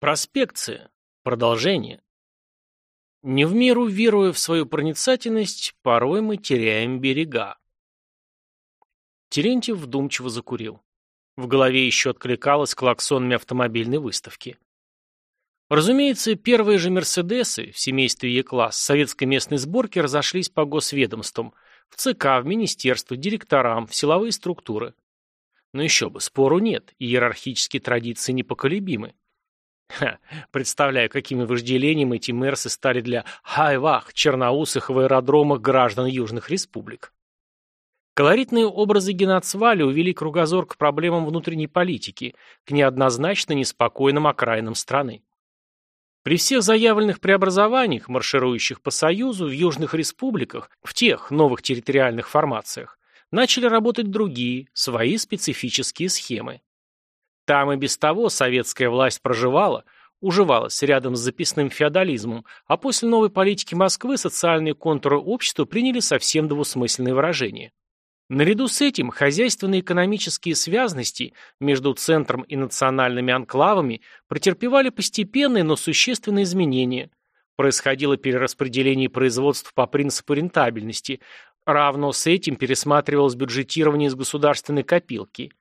Проспекция. Продолжение. Не в меру веруя в свою проницательность, порой мы теряем берега. Терентьев вдумчиво закурил. В голове еще откликалось клаксонами автомобильной выставки. Разумеется, первые же «Мерседесы» в семействе Е-класс советской местной сборки разошлись по госведомствам, в ЦК, в министерство, директорам, в силовые структуры. Но еще бы, спору нет, иерархические традиции непоколебимы. Ха, представляю, какими вожделением эти мерсы стали для хайвах, черноусых в аэродромах граждан южных республик. Колоритные образы геноцвали увели кругозор к проблемам внутренней политики, к неоднозначно неспокойным окраинам страны. При всех заявленных преобразованиях, марширующих по Союзу, в южных республиках, в тех новых территориальных формациях, начали работать другие, свои специфические схемы. Там и без того советская власть проживала, уживалась рядом с записным феодализмом, а после новой политики Москвы социальные контуры общества приняли совсем двусмысленные выражения. Наряду с этим хозяйственно-экономические связности между центром и национальными анклавами претерпевали постепенные, но существенные изменения. Происходило перераспределение производств по принципу рентабельности, равно с этим пересматривалось бюджетирование из государственной копилки –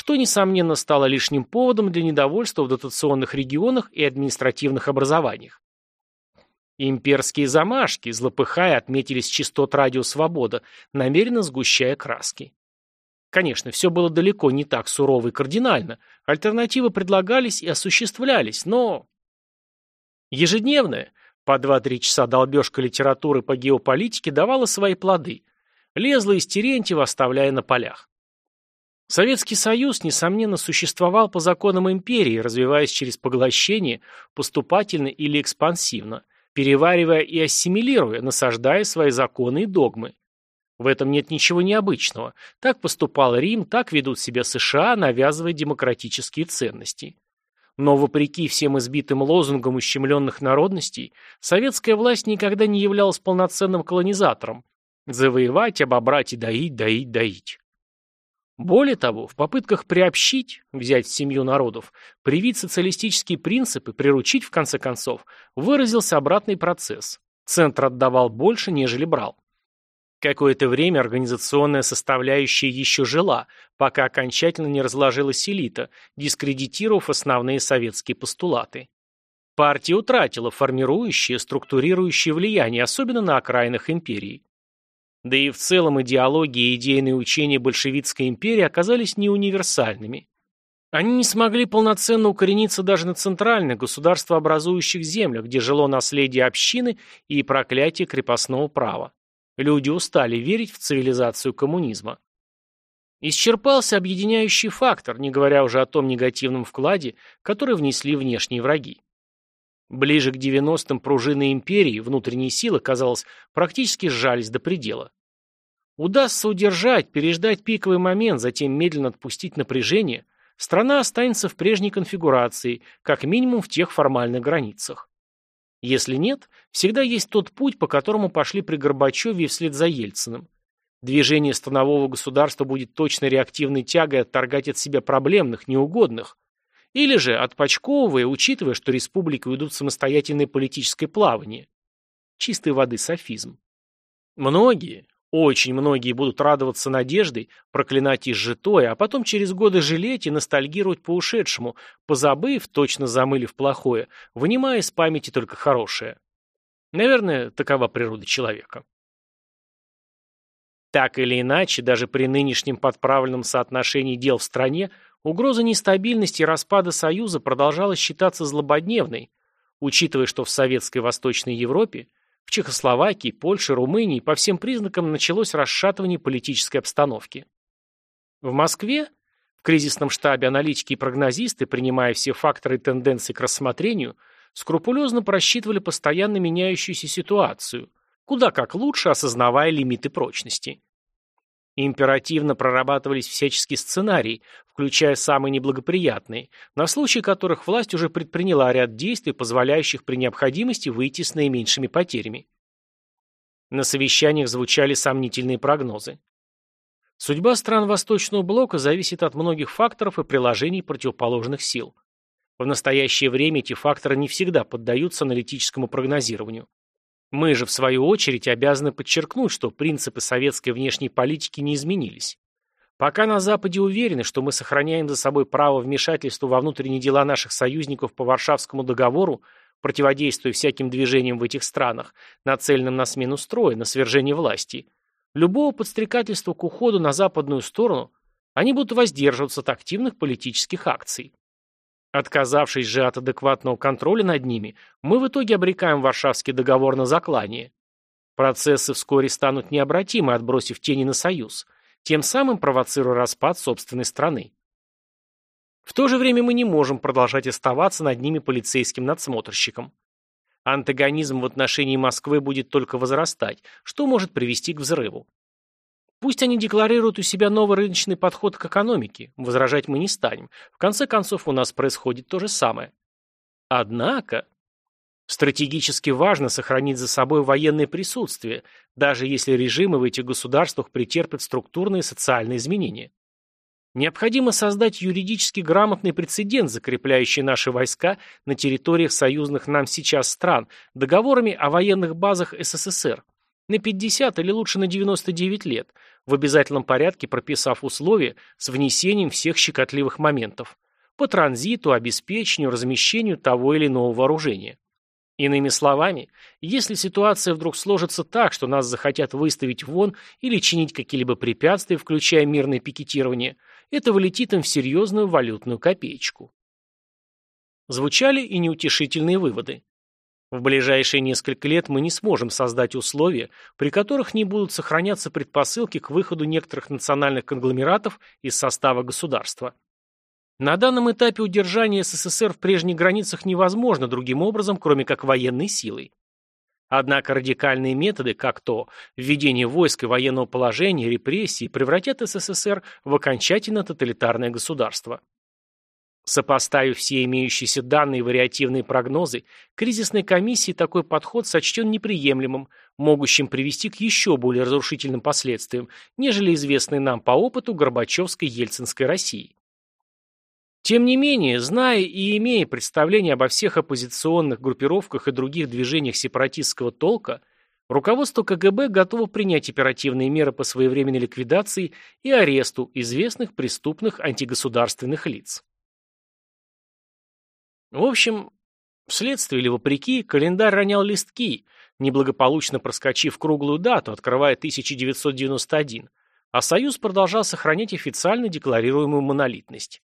что, несомненно, стало лишним поводом для недовольства в дотационных регионах и административных образованиях. Имперские замашки, злопыхая, отметились частот радио «Свобода», намеренно сгущая краски. Конечно, все было далеко не так сурово и кардинально, альтернативы предлагались и осуществлялись, но... Ежедневная, по 2-3 часа долбежка литературы по геополитике давала свои плоды, лезла из Терентьева, оставляя на полях. Советский Союз, несомненно, существовал по законам империи, развиваясь через поглощение, поступательно или экспансивно, переваривая и ассимилируя, насаждая свои законы и догмы. В этом нет ничего необычного. Так поступал Рим, так ведут себя США, навязывая демократические ценности. Но вопреки всем избитым лозунгам ущемленных народностей, советская власть никогда не являлась полноценным колонизатором. Завоевать, обобрать и доить, доить, доить. Более того, в попытках приобщить, взять семью народов, привить социалистические принципы, приручить в конце концов, выразился обратный процесс. Центр отдавал больше, нежели брал. Какое-то время организационная составляющая еще жила, пока окончательно не разложилась элита, дискредитировав основные советские постулаты. Партия утратила формирующее, структурирующее влияние, особенно на окраинах империи. Да и в целом идеологии и идейные учения большевистской империи оказались не универсальными. Они не смогли полноценно укорениться даже на центральных государствообразующих землях, где жило наследие общины и проклятие крепостного права. Люди устали верить в цивилизацию коммунизма. Исчерпался объединяющий фактор, не говоря уже о том негативном вкладе, который внесли внешние враги. Ближе к 90-м пружины империи, внутренние силы, казалось, практически сжались до предела. Удастся удержать, переждать пиковый момент, затем медленно отпустить напряжение, страна останется в прежней конфигурации, как минимум в тех формальных границах. Если нет, всегда есть тот путь, по которому пошли при Горбачеве и вслед за Ельциным. Движение станового государства будет точно реактивной тягой отторгать от себя проблемных, неугодных, или же, отпочковывая, учитывая, что республики уйдут в самостоятельное политическое плавание. Чистой воды софизм. Многие, очень многие будут радоваться надеждой, проклинать изжитое, а потом через годы жалеть и ностальгировать по ушедшему, позабыв, точно замылив плохое, вынимая из памяти только хорошее. Наверное, такова природа человека. Так или иначе, даже при нынешнем подправленном соотношении дел в стране, Угроза нестабильности и распада Союза продолжала считаться злободневной, учитывая, что в Советской Восточной Европе, в Чехословакии, Польше, Румынии по всем признакам началось расшатывание политической обстановки. В Москве, в кризисном штабе аналитики и прогнозисты, принимая все факторы и тенденции к рассмотрению, скрупулезно просчитывали постоянно меняющуюся ситуацию, куда как лучше осознавая лимиты прочности. Императивно прорабатывались всяческие сценарии, включая самые неблагоприятные, на случай которых власть уже предприняла ряд действий, позволяющих при необходимости выйти с наименьшими потерями. На совещаниях звучали сомнительные прогнозы. Судьба стран Восточного блока зависит от многих факторов и приложений противоположных сил. В настоящее время эти факторы не всегда поддаются аналитическому прогнозированию. Мы же, в свою очередь, обязаны подчеркнуть, что принципы советской внешней политики не изменились. Пока на Западе уверены, что мы сохраняем за собой право вмешательства во внутренние дела наших союзников по Варшавскому договору, противодействуя всяким движениям в этих странах, нацеленным на смену строя, на свержение власти, любого подстрекательства к уходу на западную сторону, они будут воздерживаться от активных политических акций. Отказавшись же от адекватного контроля над ними, мы в итоге обрекаем Варшавский договор на заклание. Процессы вскоре станут необратимы, отбросив тени на союз, тем самым провоцируя распад собственной страны. В то же время мы не можем продолжать оставаться над ними полицейским надсмотрщиком. Антагонизм в отношении Москвы будет только возрастать, что может привести к взрыву. Пусть они декларируют у себя новый рыночный подход к экономике, возражать мы не станем. В конце концов, у нас происходит то же самое. Однако, стратегически важно сохранить за собой военное присутствие, даже если режимы в этих государствах претерпят структурные социальные изменения. Необходимо создать юридически грамотный прецедент, закрепляющий наши войска на территориях союзных нам сейчас стран, договорами о военных базах СССР, на 50 или лучше на 99 лет, в обязательном порядке прописав условия с внесением всех щекотливых моментов по транзиту, обеспечению, размещению того или иного вооружения. Иными словами, если ситуация вдруг сложится так, что нас захотят выставить вон или чинить какие-либо препятствия, включая мирное пикетирование, это вылетит им в серьезную валютную копеечку. Звучали и неутешительные выводы. В ближайшие несколько лет мы не сможем создать условия, при которых не будут сохраняться предпосылки к выходу некоторых национальных конгломератов из состава государства. На данном этапе удержание СССР в прежних границах невозможно другим образом, кроме как военной силой. Однако радикальные методы, как то введение войск и военного положения, репрессии, превратят СССР в окончательно тоталитарное государство. Сопоставив все имеющиеся данные и вариативные прогнозы, кризисной комиссии такой подход сочтен неприемлемым, могущим привести к еще более разрушительным последствиям, нежели известные нам по опыту Горбачевской Ельцинской России. Тем не менее, зная и имея представление обо всех оппозиционных группировках и других движениях сепаратистского толка, руководство КГБ готово принять оперативные меры по своевременной ликвидации и аресту известных преступных антигосударственных лиц. В общем, вследствие или вопреки, календарь ронял листки, неблагополучно проскочив круглую дату, открывая 1991, а Союз продолжал сохранять официально декларируемую монолитность.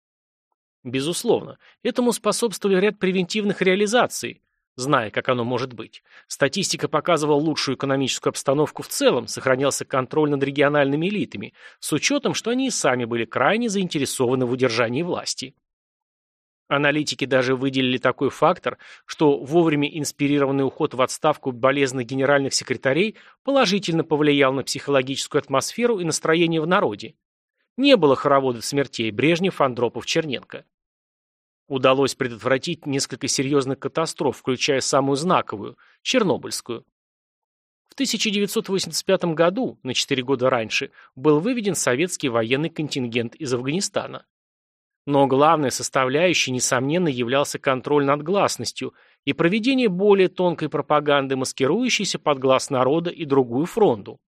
Безусловно, этому способствовали ряд превентивных реализаций, зная, как оно может быть. Статистика показывала лучшую экономическую обстановку в целом, сохранялся контроль над региональными элитами, с учетом, что они и сами были крайне заинтересованы в удержании власти. Аналитики даже выделили такой фактор, что вовремя инспирированный уход в отставку болезных генеральных секретарей положительно повлиял на психологическую атмосферу и настроение в народе. Не было хороводов смертей Брежнев, Андропов, Черненко. Удалось предотвратить несколько серьезных катастроф, включая самую знаковую – Чернобыльскую. В 1985 году, на 4 года раньше, был выведен советский военный контингент из Афганистана. Но главной составляющей, несомненно, являлся контроль над гласностью и проведение более тонкой пропаганды, маскирующейся под глаз народа и другую фронту.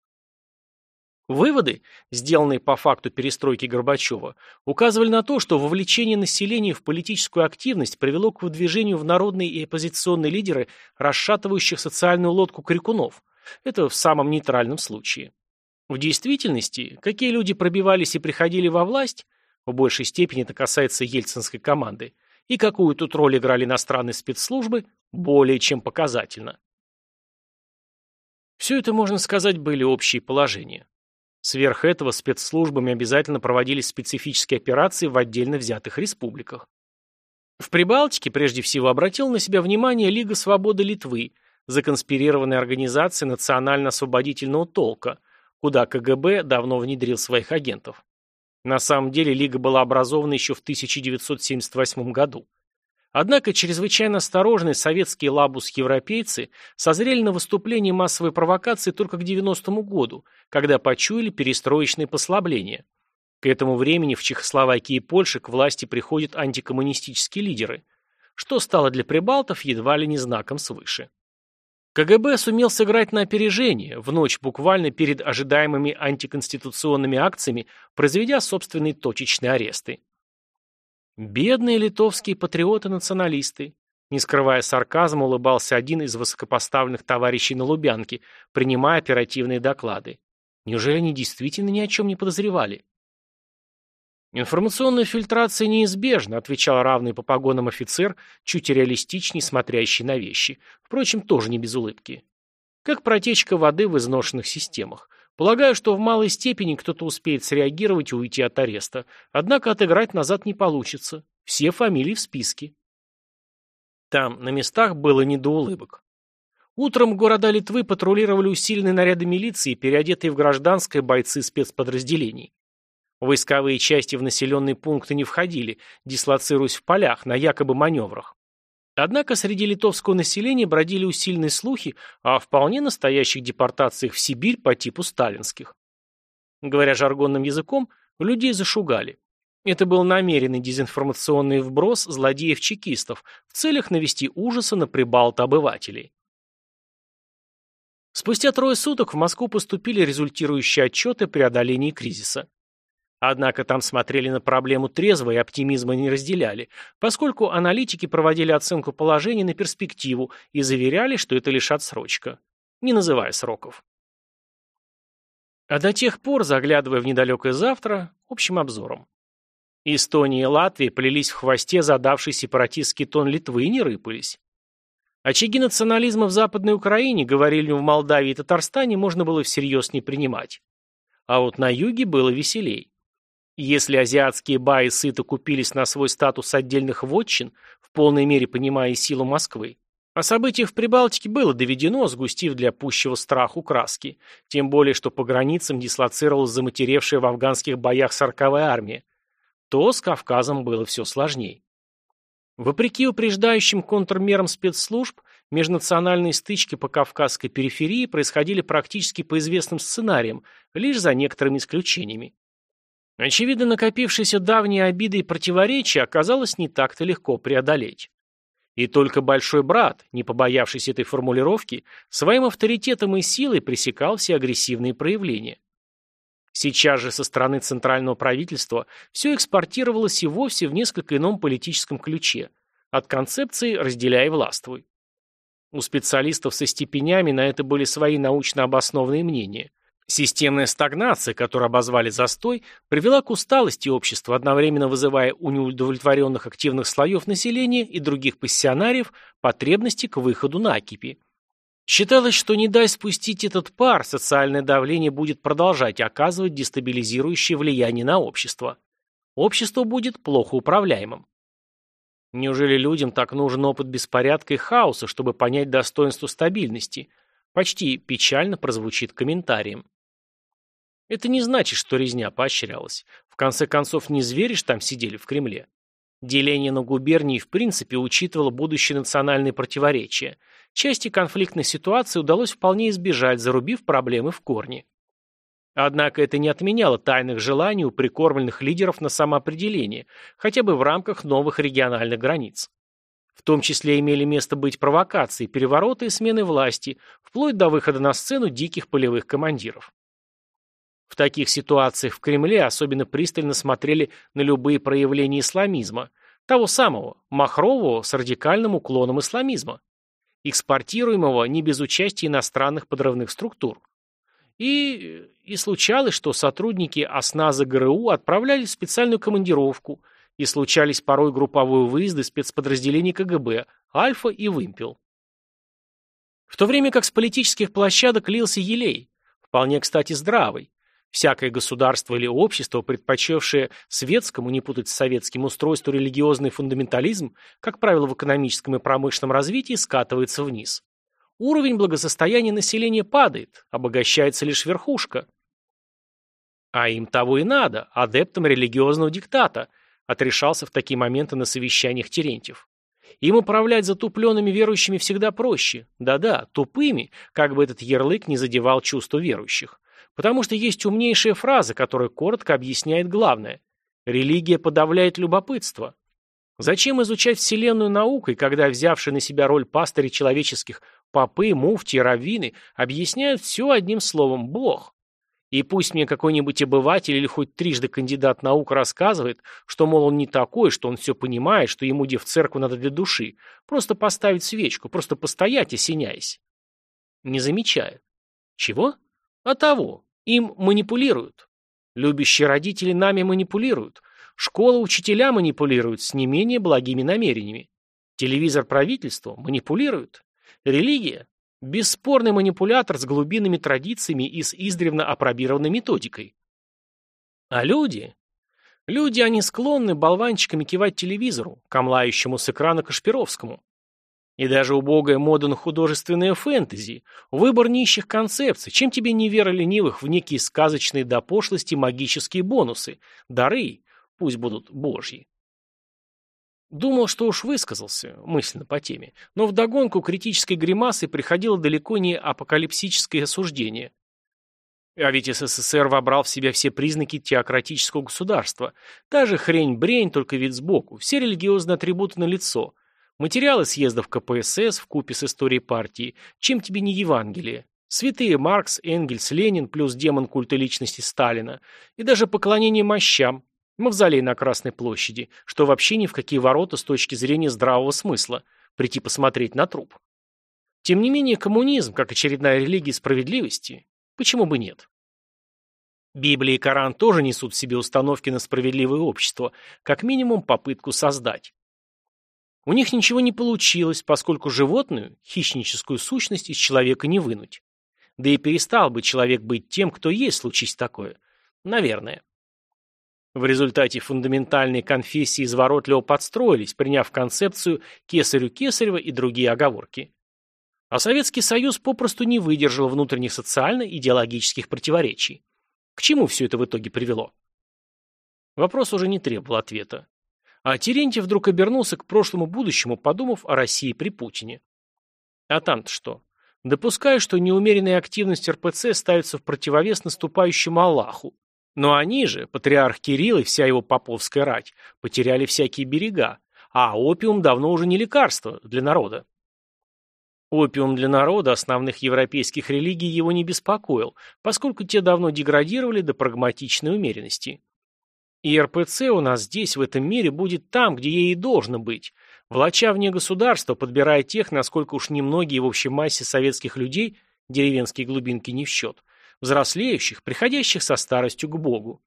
Выводы, сделанные по факту перестройки Горбачева, указывали на то, что вовлечение населения в политическую активность привело к выдвижению в народные и оппозиционные лидеры расшатывающих социальную лодку крикунов. Это в самом нейтральном случае. В действительности, какие люди пробивались и приходили во власть, в большей степени это касается ельцинской команды. И какую тут роль играли иностранные спецслужбы, более чем показательно. Все это, можно сказать, были общие положения. Сверх этого спецслужбами обязательно проводились специфические операции в отдельно взятых республиках. В Прибалтике прежде всего обратил на себя внимание Лига свободы Литвы, законспирированная организация национально-освободительного толка, куда КГБ давно внедрил своих агентов. На самом деле Лига была образована еще в 1978 году. Однако чрезвычайно осторожные советские лабус-европейцы созрели на выступление массовой провокации только к 90-му году, когда почуяли перестроечные послабления. К этому времени в Чехословакии и Польше к власти приходят антикоммунистические лидеры. что стало для прибалтов едва ли не знаком свыше. КГБ сумел сыграть на опережение, в ночь буквально перед ожидаемыми антиконституционными акциями, произведя собственные точечные аресты. Бедные литовские патриоты-националисты. Не скрывая сарказма, улыбался один из высокопоставленных товарищей на Лубянке, принимая оперативные доклады. Неужели они действительно ни о чем не подозревали? «Информационная фильтрация неизбежна», отвечал равный по погонам офицер, чуть реалистичней смотрящий на вещи. Впрочем, тоже не без улыбки. Как протечка воды в изношенных системах. Полагаю, что в малой степени кто-то успеет среагировать и уйти от ареста. Однако отыграть назад не получится. Все фамилии в списке. Там, на местах, было не до улыбок. Утром города Литвы патрулировали усиленные наряды милиции, переодетые в гражданское бойцы спецподразделений. Войсковые части в населенные пункты не входили, дислоцируясь в полях, на якобы маневрах. Однако среди литовского населения бродили усиленные слухи о вполне настоящих депортациях в Сибирь по типу сталинских. Говоря жаргонным языком, людей зашугали. Это был намеренный дезинформационный вброс злодеев-чекистов в целях навести ужаса на прибалт обывателей. Спустя трое суток в Москву поступили результирующие отчеты преодолении кризиса. Однако там смотрели на проблему трезво и оптимизма не разделяли, поскольку аналитики проводили оценку положения на перспективу и заверяли, что это лишь отсрочка, не называя сроков. А до тех пор, заглядывая в недалекое завтра, общим обзором. Эстония и Латвия плелись в хвосте задавший сепаратистский тон Литвы и не рыпались. Очаги национализма в Западной Украине, говорили в Молдавии и Татарстане, можно было всерьез не принимать. А вот на юге было веселей. Если азиатские баи сыто купились на свой статус отдельных вотчин, в полной мере понимая силу Москвы, о событиях в Прибалтике было доведено, сгустив для пущего страху краски, тем более, что по границам дислоцировалась заматеревшая в афганских боях сороковая армия, то с Кавказом было все сложнее. Вопреки упреждающим контрмерам спецслужб, межнациональные стычки по кавказской периферии происходили практически по известным сценариям, лишь за некоторыми исключениями. Очевидно, накопившиеся давние обиды и противоречия оказалось не так-то легко преодолеть. И только большой брат, не побоявшись этой формулировки, своим авторитетом и силой пресекал все агрессивные проявления. Сейчас же со стороны центрального правительства все экспортировалось и вовсе в несколько ином политическом ключе, от концепции «разделяй властвуй». У специалистов со степенями на это были свои научно обоснованные мнения. Системная стагнация, которую обозвали застой, привела к усталости общества, одновременно вызывая у неудовлетворенных активных слоев населения и других пассионариев потребности к выходу на накипи. Считалось, что не дай спустить этот пар, социальное давление будет продолжать оказывать дестабилизирующее влияние на общество. Общество будет плохо управляемым. Неужели людям так нужен опыт беспорядка и хаоса, чтобы понять достоинство стабильности? Почти печально прозвучит комментарием. Это не значит, что резня поощрялась. В конце концов, не звери ж там сидели в Кремле. Деление на губернии в принципе учитывало будущие национальные противоречия. Части конфликтной ситуации удалось вполне избежать, зарубив проблемы в корне. Однако это не отменяло тайных желаний у прикормленных лидеров на самоопределение, хотя бы в рамках новых региональных границ. В том числе имели место быть провокации, перевороты и смены власти, вплоть до выхода на сцену диких полевых командиров. В таких ситуациях в Кремле особенно пристально смотрели на любые проявления исламизма, того самого, махрового с радикальным уклоном исламизма, экспортируемого не без участия иностранных подрывных структур. И, и случалось, что сотрудники ОСНАЗа ГРУ отправлялись в специальную командировку, и случались порой групповые выезды спецподразделений КГБ, Альфа и Вымпел. В то время как с политических площадок лился елей, вполне, кстати, здравый, Всякое государство или общество, предпочевшее светскому, не путать с советским устройству религиозный фундаментализм, как правило, в экономическом и промышленном развитии скатывается вниз. Уровень благосостояния населения падает, обогащается лишь верхушка. А им того и надо, адептам религиозного диктата, отрешался в такие моменты на совещаниях Терентьев. Им управлять затупленными верующими всегда проще. Да-да, тупыми, как бы этот ярлык не задевал чувства верующих. Потому что есть умнейшая фраза, которая коротко объясняет главное. Религия подавляет любопытство. Зачем изучать Вселенную наукой, когда взявшие на себя роль пастырей человеческих попы, муфти, раввины объясняют все одним словом «Бог»? И пусть мне какой-нибудь обыватель или хоть трижды кандидат наук рассказывает, что, мол, он не такой, что он все понимает, что ему, где в церковь надо для души, просто поставить свечку, просто постоять, осеняясь. Не замечает. Чего? А того. Им манипулируют. Любящие родители нами манипулируют. Школа учителя манипулируют с не менее благими намерениями. Телевизор правительство манипулирует. Религия Бесспорный манипулятор с глубинными традициями и с издревно опробированной методикой. А люди? Люди, они склонны болванчиками кивать телевизору, камлающему с экрана Кашпировскому. И даже убогая мода на художественное фэнтези, выбор нищих концепций, чем тебе не вера ленивых в некие сказочные до пошлости магические бонусы, дары, пусть будут божьи. Думал, что уж высказался, мысленно по теме, но вдогонку критической гримасы приходило далеко не апокалипсическое осуждение. А ведь СССР вобрал в себя все признаки теократического государства. Та же хрень-брень, только вид сбоку, все религиозные атрибуты на лицо. Материалы съездов КПСС в купе с историей партии, чем тебе не Евангелие. Святые Маркс, Энгельс, Ленин плюс демон культа личности Сталина. И даже поклонение мощам, Мавзолей на Красной площади, что вообще ни в какие ворота с точки зрения здравого смысла, прийти посмотреть на труп. Тем не менее, коммунизм, как очередная религия справедливости, почему бы нет? Библия и Коран тоже несут в себе установки на справедливое общество, как минимум попытку создать. У них ничего не получилось, поскольку животную, хищническую сущность из человека не вынуть. Да и перестал бы человек быть тем, кто есть, случись такое. Наверное. В результате фундаментальные конфессии изворотливо подстроились, приняв концепцию «кесарю кесарева» и другие оговорки. А Советский Союз попросту не выдержал внутренних социально-идеологических противоречий. К чему все это в итоге привело? Вопрос уже не требовал ответа. А Терентьев вдруг обернулся к прошлому будущему, подумав о России при Путине. А там-то что? Допускаю, что неумеренная активность РПЦ ставится в противовес наступающему Аллаху, но они же, патриарх Кирилл и вся его поповская рать, потеряли всякие берега, а опиум давно уже не лекарство для народа. Опиум для народа основных европейских религий его не беспокоил, поскольку те давно деградировали до прагматичной умеренности. И РПЦ у нас здесь, в этом мире, будет там, где ей и должно быть, влача вне государства, подбирая тех, насколько уж немногие в общей массе советских людей, деревенские глубинки не в счет, взрослеющих, приходящих со старостью к Богу.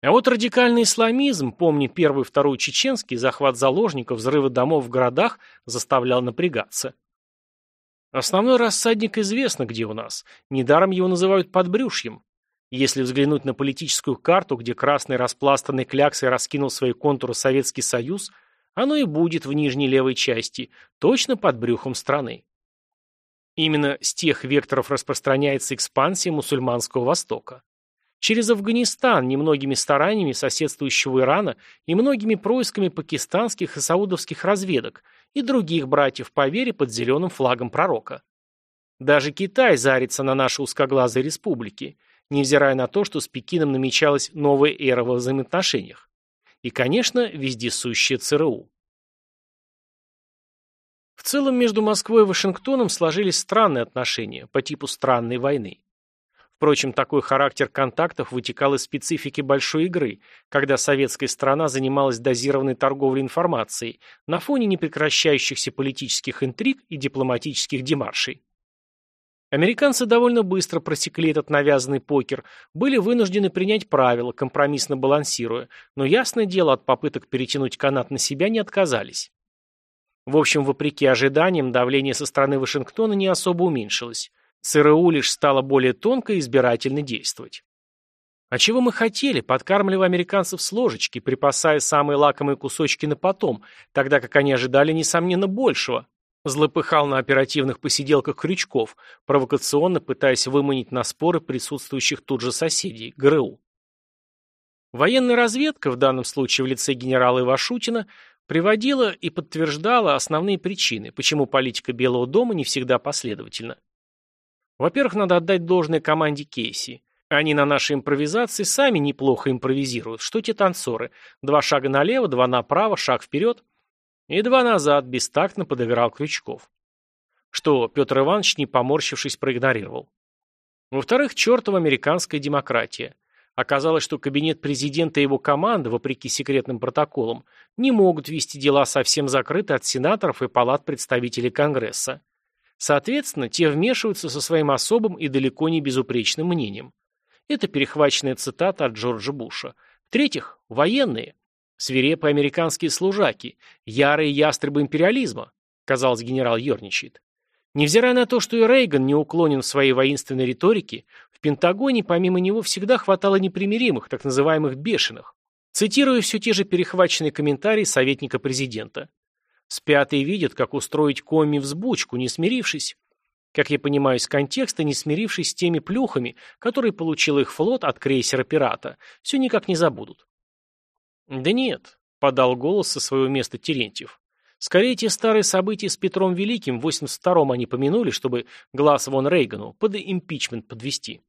А вот радикальный исламизм, помни первый и второй чеченский, захват заложников, взрывы домов в городах, заставлял напрягаться. Основной рассадник известно где у нас. Недаром его называют подбрюшьем. Если взглянуть на политическую карту, где красный распластанный кляксой раскинул свои контуры Советский Союз, оно и будет в нижней левой части, точно под брюхом страны. Именно с тех векторов распространяется экспансия мусульманского Востока. Через Афганистан, немногими стараниями соседствующего Ирана и многими происками пакистанских и саудовских разведок и других братьев по вере под зеленым флагом пророка. Даже Китай зарится на наши узкоглазые республики, невзирая на то, что с Пекином намечалась новая эра во взаимоотношениях. И, конечно, вездесущая ЦРУ. В целом между Москвой и Вашингтоном сложились странные отношения, по типу странной войны. Впрочем, такой характер контактов вытекал из специфики большой игры, когда советская страна занималась дозированной торговлей информацией на фоне непрекращающихся политических интриг и дипломатических демаршей. Американцы довольно быстро просекли этот навязанный покер, были вынуждены принять правила, компромиссно балансируя, но ясное дело, от попыток перетянуть канат на себя не отказались. В общем, вопреки ожиданиям, давление со стороны Вашингтона не особо уменьшилось. ЦРУ лишь стало более тонко и избирательно действовать. А чего мы хотели, подкармливая американцев с ложечки, припасая самые лакомые кусочки на потом, тогда как они ожидали, несомненно, большего? Злопыхал на оперативных посиделках Крючков, провокационно пытаясь выманить на споры присутствующих тут же соседей, ГРУ. Военная разведка, в данном случае в лице генерала Ивашутина, приводила и подтверждала основные причины, почему политика Белого дома не всегда последовательна. Во-первых, надо отдать должное команде Кейси. Они на нашей импровизации сами неплохо импровизируют. Что те танцоры? Два шага налево, два направо, шаг вперед. И два назад, бестактно подыграл Крючков. Что Петр Иванович, не поморщившись, проигнорировал. Во-вторых, чертова американская демократия. Оказалось, что кабинет президента и его команда, вопреки секретным протоколам, не могут вести дела совсем закрыты от сенаторов и палат представителей Конгресса. Соответственно, те вмешиваются со своим особым и далеко не безупречным мнением. Это перехваченная цитата от Джорджа Буша. В-третьих, военные. Свирепые американские служаки. Ярые ястребы империализма. Казалось, генерал ерничает. Невзирая на то, что и Рейган не уклонен в своей воинственной риторике, в Пентагоне помимо него всегда хватало непримиримых, так называемых бешеных. Цитирую все те же перехваченные комментарии советника президента. Спят и видят, как устроить коми взбучку, не смирившись как я понимаю из контекста, не смирившись с теми плюхами, которые получил их флот от крейсера «Пирата», все никак не забудут. «Да нет», — подал голос со своего места Терентьев. «Скорее, те старые события с Петром Великим в 82-м они помянули, чтобы глаз вон Рейгану под импичмент подвести».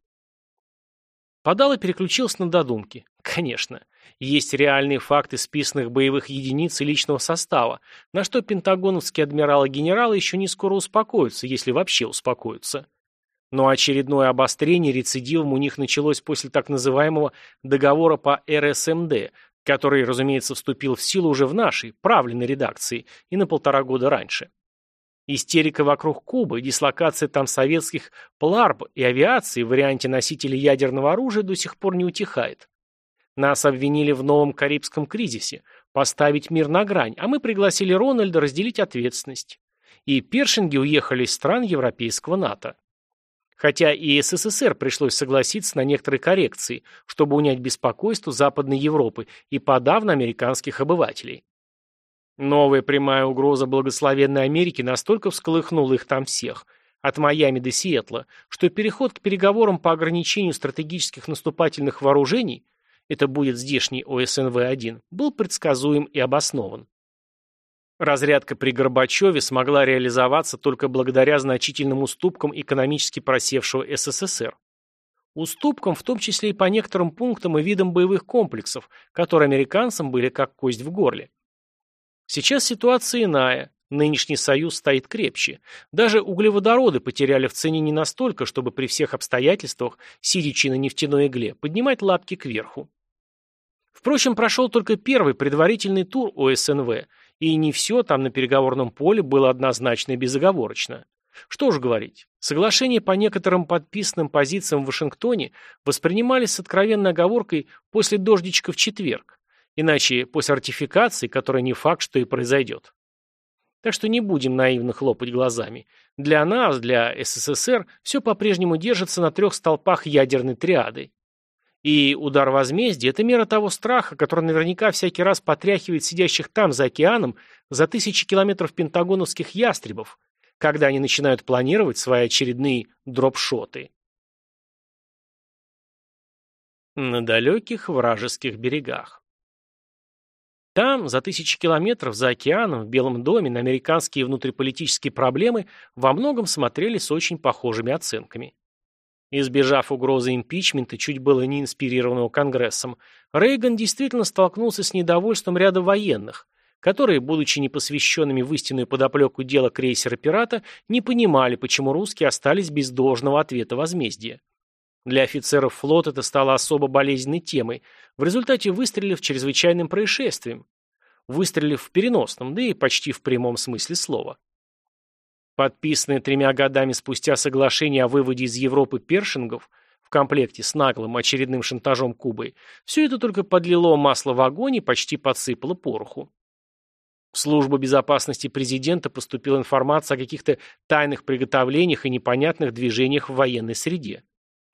Подал и переключился на додумки. Конечно, есть реальные факты списанных боевых единиц и личного состава, на что пентагоновские адмиралы и генералы еще не скоро успокоятся, если вообще успокоятся. Но очередное обострение рецидивом у них началось после так называемого договора по РСМД, который, разумеется, вступил в силу уже в нашей, правленной редакции, и на полтора года раньше. Истерика вокруг Кубы, дислокация там советских ПЛАРБ и авиации в варианте носителей ядерного оружия до сих пор не утихает. Нас обвинили в новом Карибском кризисе, поставить мир на грань, а мы пригласили Рональда разделить ответственность. И першинги уехали из стран европейского НАТО. Хотя и СССР пришлось согласиться на некоторые коррекции, чтобы унять беспокойство Западной Европы и подавно американских обывателей. Новая прямая угроза благословенной Америки настолько всколыхнула их там всех, от Майами до Сиэтла, что переход к переговорам по ограничению стратегических наступательных вооружений, это будет здешний ОСНВ-1, был предсказуем и обоснован. Разрядка при Горбачеве смогла реализоваться только благодаря значительным уступкам экономически просевшего СССР. Уступкам, в том числе и по некоторым пунктам и видам боевых комплексов, которые американцам были как кость в горле. Сейчас ситуация иная. Нынешний союз стоит крепче. Даже углеводороды потеряли в цене не настолько, чтобы при всех обстоятельствах, сидячи на нефтяной игле, поднимать лапки кверху. Впрочем, прошел только первый предварительный тур ОСНВ, и не все там на переговорном поле было однозначно и безоговорочно. Что уж говорить, соглашения по некоторым подписанным позициям в Вашингтоне воспринимались с откровенной оговоркой после дождичка в четверг, Иначе после ратификации, которая не факт, что и произойдет. Так что не будем наивно хлопать глазами. Для нас, для СССР, все по-прежнему держится на трех столпах ядерной триады. И удар возмездия – это мера того страха, который наверняка всякий раз потряхивает сидящих там, за океаном, за тысячи километров пентагоновских ястребов, когда они начинают планировать свои очередные дропшоты. На далеких вражеских берегах. Там, за тысячи километров, за океаном, в Белом доме, на американские внутриполитические проблемы во многом смотрели с очень похожими оценками. Избежав угрозы импичмента, чуть было не инспирированного Конгрессом, Рейган действительно столкнулся с недовольством ряда военных, которые, будучи непосвященными в истинную подоплеку дела крейсера «Пирата», не понимали, почему русские остались без должного ответа возмездия. Для офицеров флота это стало особо болезненной темой, в результате выстрелив чрезвычайным происшествием. Выстрелив в переносном, да и почти в прямом смысле слова. Подписанное тремя годами спустя соглашение о выводе из Европы першингов в комплекте с наглым очередным шантажом Кубой, все это только подлило масло в огонь и почти подсыпало пороху. В службу безопасности президента поступила информация о каких-то тайных приготовлениях и непонятных движениях в военной среде.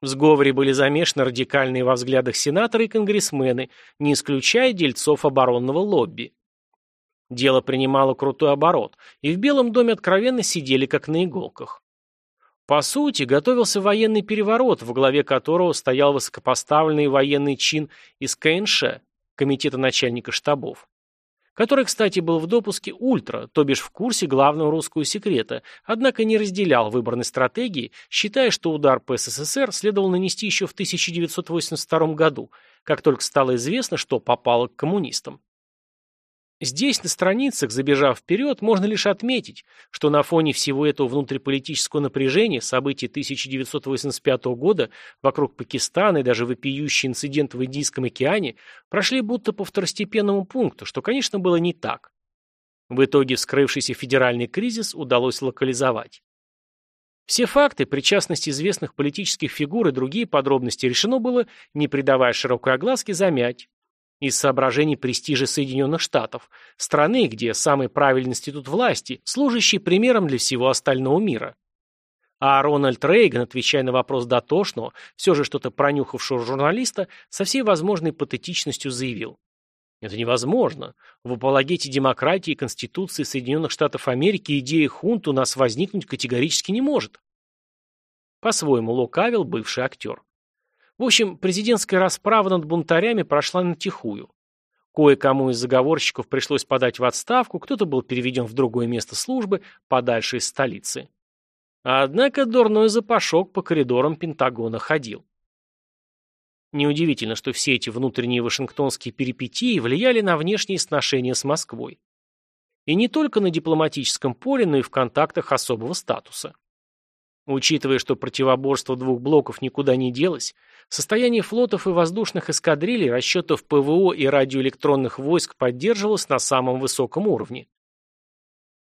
В сговоре были замешаны радикальные во взглядах сенаторы и конгрессмены, не исключая дельцов оборонного лобби. Дело принимало крутой оборот, и в Белом доме откровенно сидели как на иголках. По сути, готовился военный переворот, в главе которого стоял высокопоставленный военный чин из КНШ, Комитета начальника штабов. который, кстати, был в допуске ультра, то бишь в курсе главного русского секрета, однако не разделял выбранной стратегии, считая, что удар по СССР следовало нанести еще в 1982 году, как только стало известно, что попало к коммунистам. Здесь, на страницах, забежав вперед, можно лишь отметить, что на фоне всего этого внутриполитического напряжения событий 1985 года вокруг Пакистана и даже вопиющий инцидент в Индийском океане прошли будто по второстепенному пункту, что, конечно, было не так. В итоге вскрывшийся федеральный кризис удалось локализовать. Все факты, причастность известных политических фигур и другие подробности решено было, не придавая широкой огласке, замять, из соображений престижа Соединенных Штатов, страны, где самый правильный институт власти, служащий примером для всего остального мира. А Рональд Рейган, отвечая на вопрос дотошного, все же что-то пронюхавшего журналиста, со всей возможной патетичностью заявил. Это невозможно. В апологете демократии и Конституции Соединенных Штатов Америки идея хунт у нас возникнуть категорически не может. По-своему лукавил бывший актер. В общем, президентская расправа над бунтарями прошла натихую. Кое-кому из заговорщиков пришлось подать в отставку, кто-то был переведен в другое место службы, подальше из столицы. Однако дурной запашок по коридорам Пентагона ходил. Неудивительно, что все эти внутренние вашингтонские перипетии влияли на внешние сношения с Москвой. И не только на дипломатическом поле, но и в контактах особого статуса. Учитывая, что противоборство двух блоков никуда не делось, состояние флотов и воздушных эскадрилей, расчетов ПВО и радиоэлектронных войск поддерживалось на самом высоком уровне.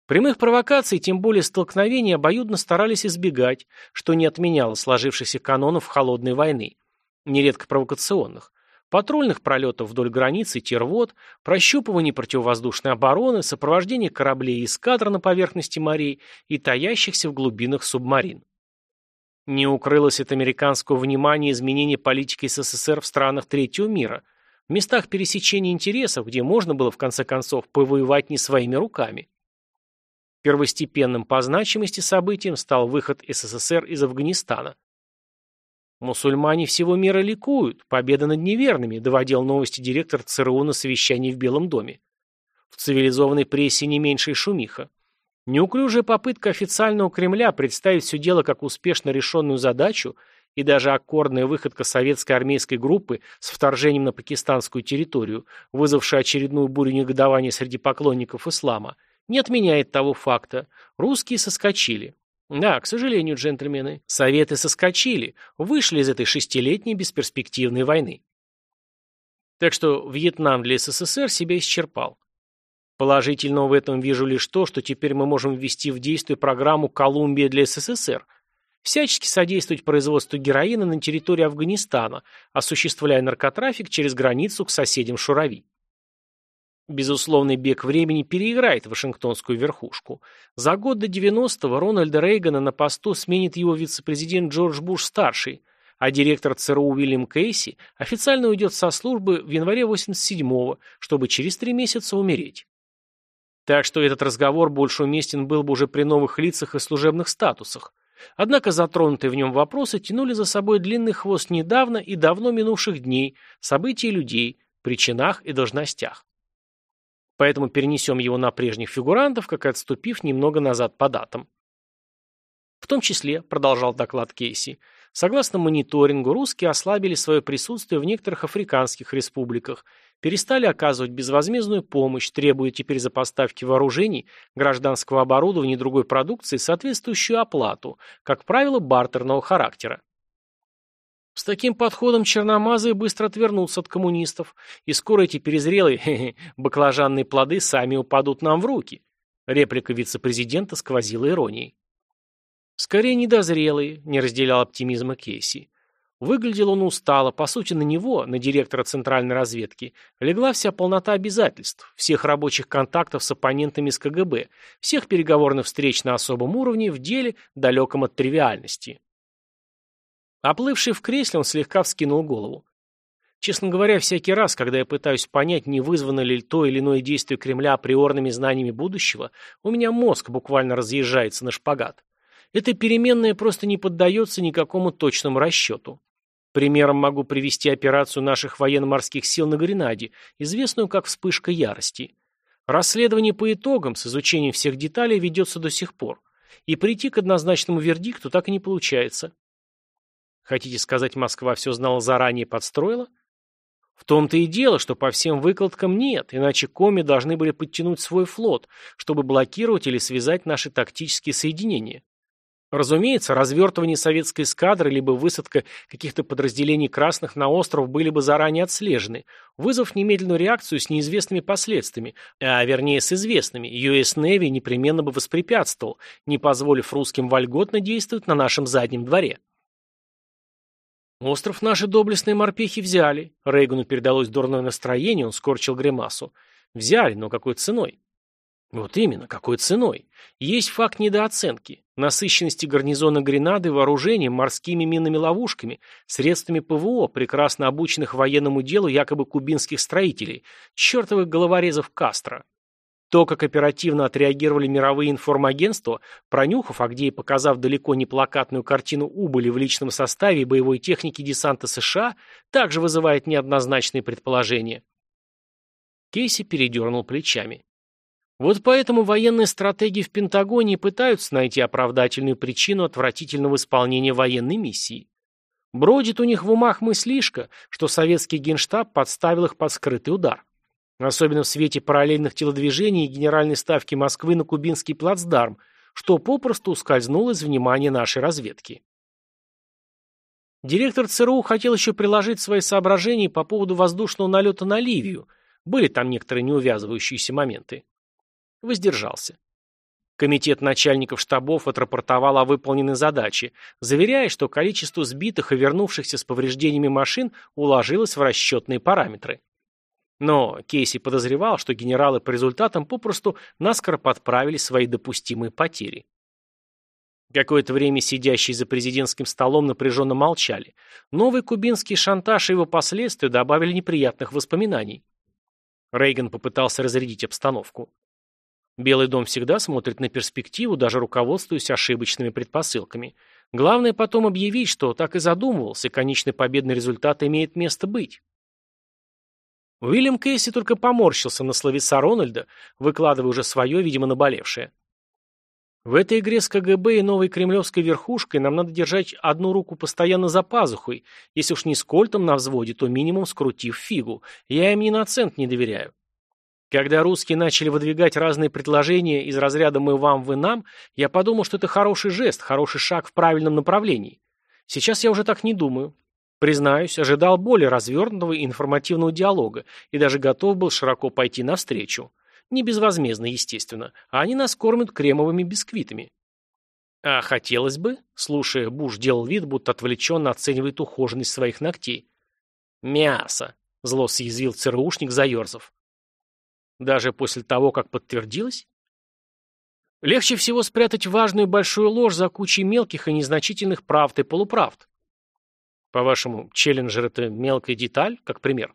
Прямых провокаций, тем более столкновений, обоюдно старались избегать, что не отменяло сложившихся канонов холодной войны, нередко провокационных, патрульных пролетов вдоль границы тервод, прощупывание противовоздушной обороны, сопровождение кораблей и эскадр на поверхности морей и таящихся в глубинах субмарин. Не укрылось от американского внимания изменение политики СССР в странах третьего мира, в местах пересечения интересов, где можно было в конце концов повоевать не своими руками. Первостепенным по значимости событием стал выход СССР из Афганистана. «Мусульмане всего мира ликуют, победа над неверными», доводил новости директор ЦРУ на совещании в Белом доме. В цивилизованной прессе не меньшая шумиха. Неуклюжая попытка официального Кремля представить все дело как успешно решенную задачу и даже аккордная выходка советской армейской группы с вторжением на пакистанскую территорию, вызвавшая очередную бурю негодования среди поклонников ислама, не отменяет того факта. Русские соскочили. Да, к сожалению, джентльмены, советы соскочили, вышли из этой шестилетней бесперспективной войны. Так что Вьетнам для СССР себя исчерпал. Положительного в этом вижу лишь то, что теперь мы можем ввести в действие программу «Колумбия для СССР», всячески содействовать производству героина на территории Афганистана, осуществляя наркотрафик через границу к соседям Шурави. Безусловный бег времени переиграет Вашингтонскую верхушку. За год до 90-го Рональда Рейгана на посту сменит его вице-президент Джордж Буш-старший, а директор ЦРУ Уильям Кейси официально уйдет со службы в январе 87-го, чтобы через три месяца умереть. Так что этот разговор больше уместен был бы уже при новых лицах и служебных статусах. Однако затронутые в нем вопросы тянули за собой длинный хвост недавно и давно минувших дней, событий людей, причинах и должностях. Поэтому перенесем его на прежних фигурантов, как отступив немного назад по датам. В том числе, продолжал доклад Кейси, согласно мониторингу, русские ослабили свое присутствие в некоторых африканских республиках перестали оказывать безвозмездную помощь, требуя теперь за поставки вооружений, гражданского оборудования и другой продукции соответствующую оплату, как правило, бартерного характера. С таким подходом черномазые быстро отвернутся от коммунистов, и скоро эти перезрелые хе -хе, баклажанные плоды сами упадут нам в руки. Реплика вице-президента сквозила иронией. Скорее недозрелые, не разделял оптимизма Кейси. Выглядел он устало, по сути на него, на директора центральной разведки, легла вся полнота обязательств, всех рабочих контактов с оппонентами с КГБ, всех переговорных встреч на особом уровне в деле, далеком от тривиальности. Оплывший в кресле, он слегка вскинул голову. Честно говоря, всякий раз, когда я пытаюсь понять, не вызвано ли то или иное действие Кремля априорными знаниями будущего, у меня мозг буквально разъезжается на шпагат. Эта переменная просто не поддается никакому точному расчету. Примером могу привести операцию наших военно-морских сил на Гренаде, известную как «Вспышка ярости». Расследование по итогам с изучением всех деталей ведется до сих пор, и прийти к однозначному вердикту так и не получается. Хотите сказать, Москва все знала заранее подстроила? В том-то и дело, что по всем выкладкам нет, иначе коми должны были подтянуть свой флот, чтобы блокировать или связать наши тактические соединения. Разумеется, развертывание советской эскадры либо высадка каких-то подразделений красных на остров были бы заранее отслежены, вызвав немедленную реакцию с неизвестными последствиями, а вернее с известными, US Navy непременно бы воспрепятствовал, не позволив русским вольготно действовать на нашем заднем дворе. Остров наши доблестные морпехи взяли. Рейгану передалось дурное настроение, он скорчил гримасу. Взяли, но какой ценой? Вот именно, какой ценой? Есть факт недооценки, насыщенности гарнизона Гренады вооружением, морскими минными ловушками, средствами ПВО, прекрасно обученных военному делу якобы кубинских строителей, чертовых головорезов Кастро. То, как оперативно отреагировали мировые информагентства, пронюхав, а где и показав далеко не плакатную картину убыли в личном составе и боевой техники десанта США, также вызывает неоднозначные предположения. Кейси передернул плечами. Вот поэтому военные стратеги в Пентагоне пытаются найти оправдательную причину отвратительного исполнения военной миссии. Бродит у них в умах мыслишка, что советский генштаб подставил их под скрытый удар. Особенно в свете параллельных телодвижений и генеральной ставки Москвы на кубинский плацдарм, что попросту ускользнуло из внимания нашей разведки. Директор ЦРУ хотел еще приложить свои соображения по поводу воздушного налета на Ливию. Были там некоторые неувязывающиеся моменты воздержался. Комитет начальников штабов отрапортовал о выполненной задаче, заверяя, что количество сбитых и вернувшихся с повреждениями машин уложилось в расчетные параметры. Но Кейси подозревал, что генералы по результатам попросту наскоро подправили свои допустимые потери. Какое-то время сидящие за президентским столом напряженно молчали. Новый кубинский шантаж и его последствия добавили неприятных воспоминаний. Рейган попытался разрядить обстановку. Белый дом всегда смотрит на перспективу, даже руководствуясь ошибочными предпосылками. Главное потом объявить, что так и задумывался, и конечный победный результат имеет место быть. Уильям Кейси только поморщился на словеса Рональда, выкладывая уже свое, видимо, наболевшее. В этой игре с КГБ и новой кремлевской верхушкой нам надо держать одну руку постоянно за пазухой, если уж не с кольтом на взводе, то минимум скрутив фигу. Я им ни на цент не доверяю. Когда русские начали выдвигать разные предложения из разряда «мы вам, вы нам», я подумал, что это хороший жест, хороший шаг в правильном направлении. Сейчас я уже так не думаю. Признаюсь, ожидал более развернутого и информативного диалога и даже готов был широко пойти навстречу. Не безвозмездно, естественно, а они нас кормят кремовыми бисквитами. А хотелось бы, слушая, Буш делал вид, будто отвлеченно оценивает ухоженность своих ногтей. «Мясо!» — зло съязвил ЦРУшник, заерзав. Даже после того, как подтвердилось? Легче всего спрятать важную большую ложь за кучей мелких и незначительных правд и полуправд. По-вашему, челленджер — это мелкая деталь, как пример?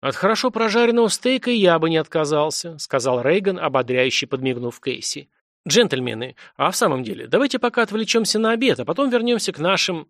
«От хорошо прожаренного стейка я бы не отказался», — сказал Рейган, ободряюще подмигнув Кейси. «Джентльмены, а в самом деле, давайте пока отвлечемся на обед, а потом вернемся к нашим...»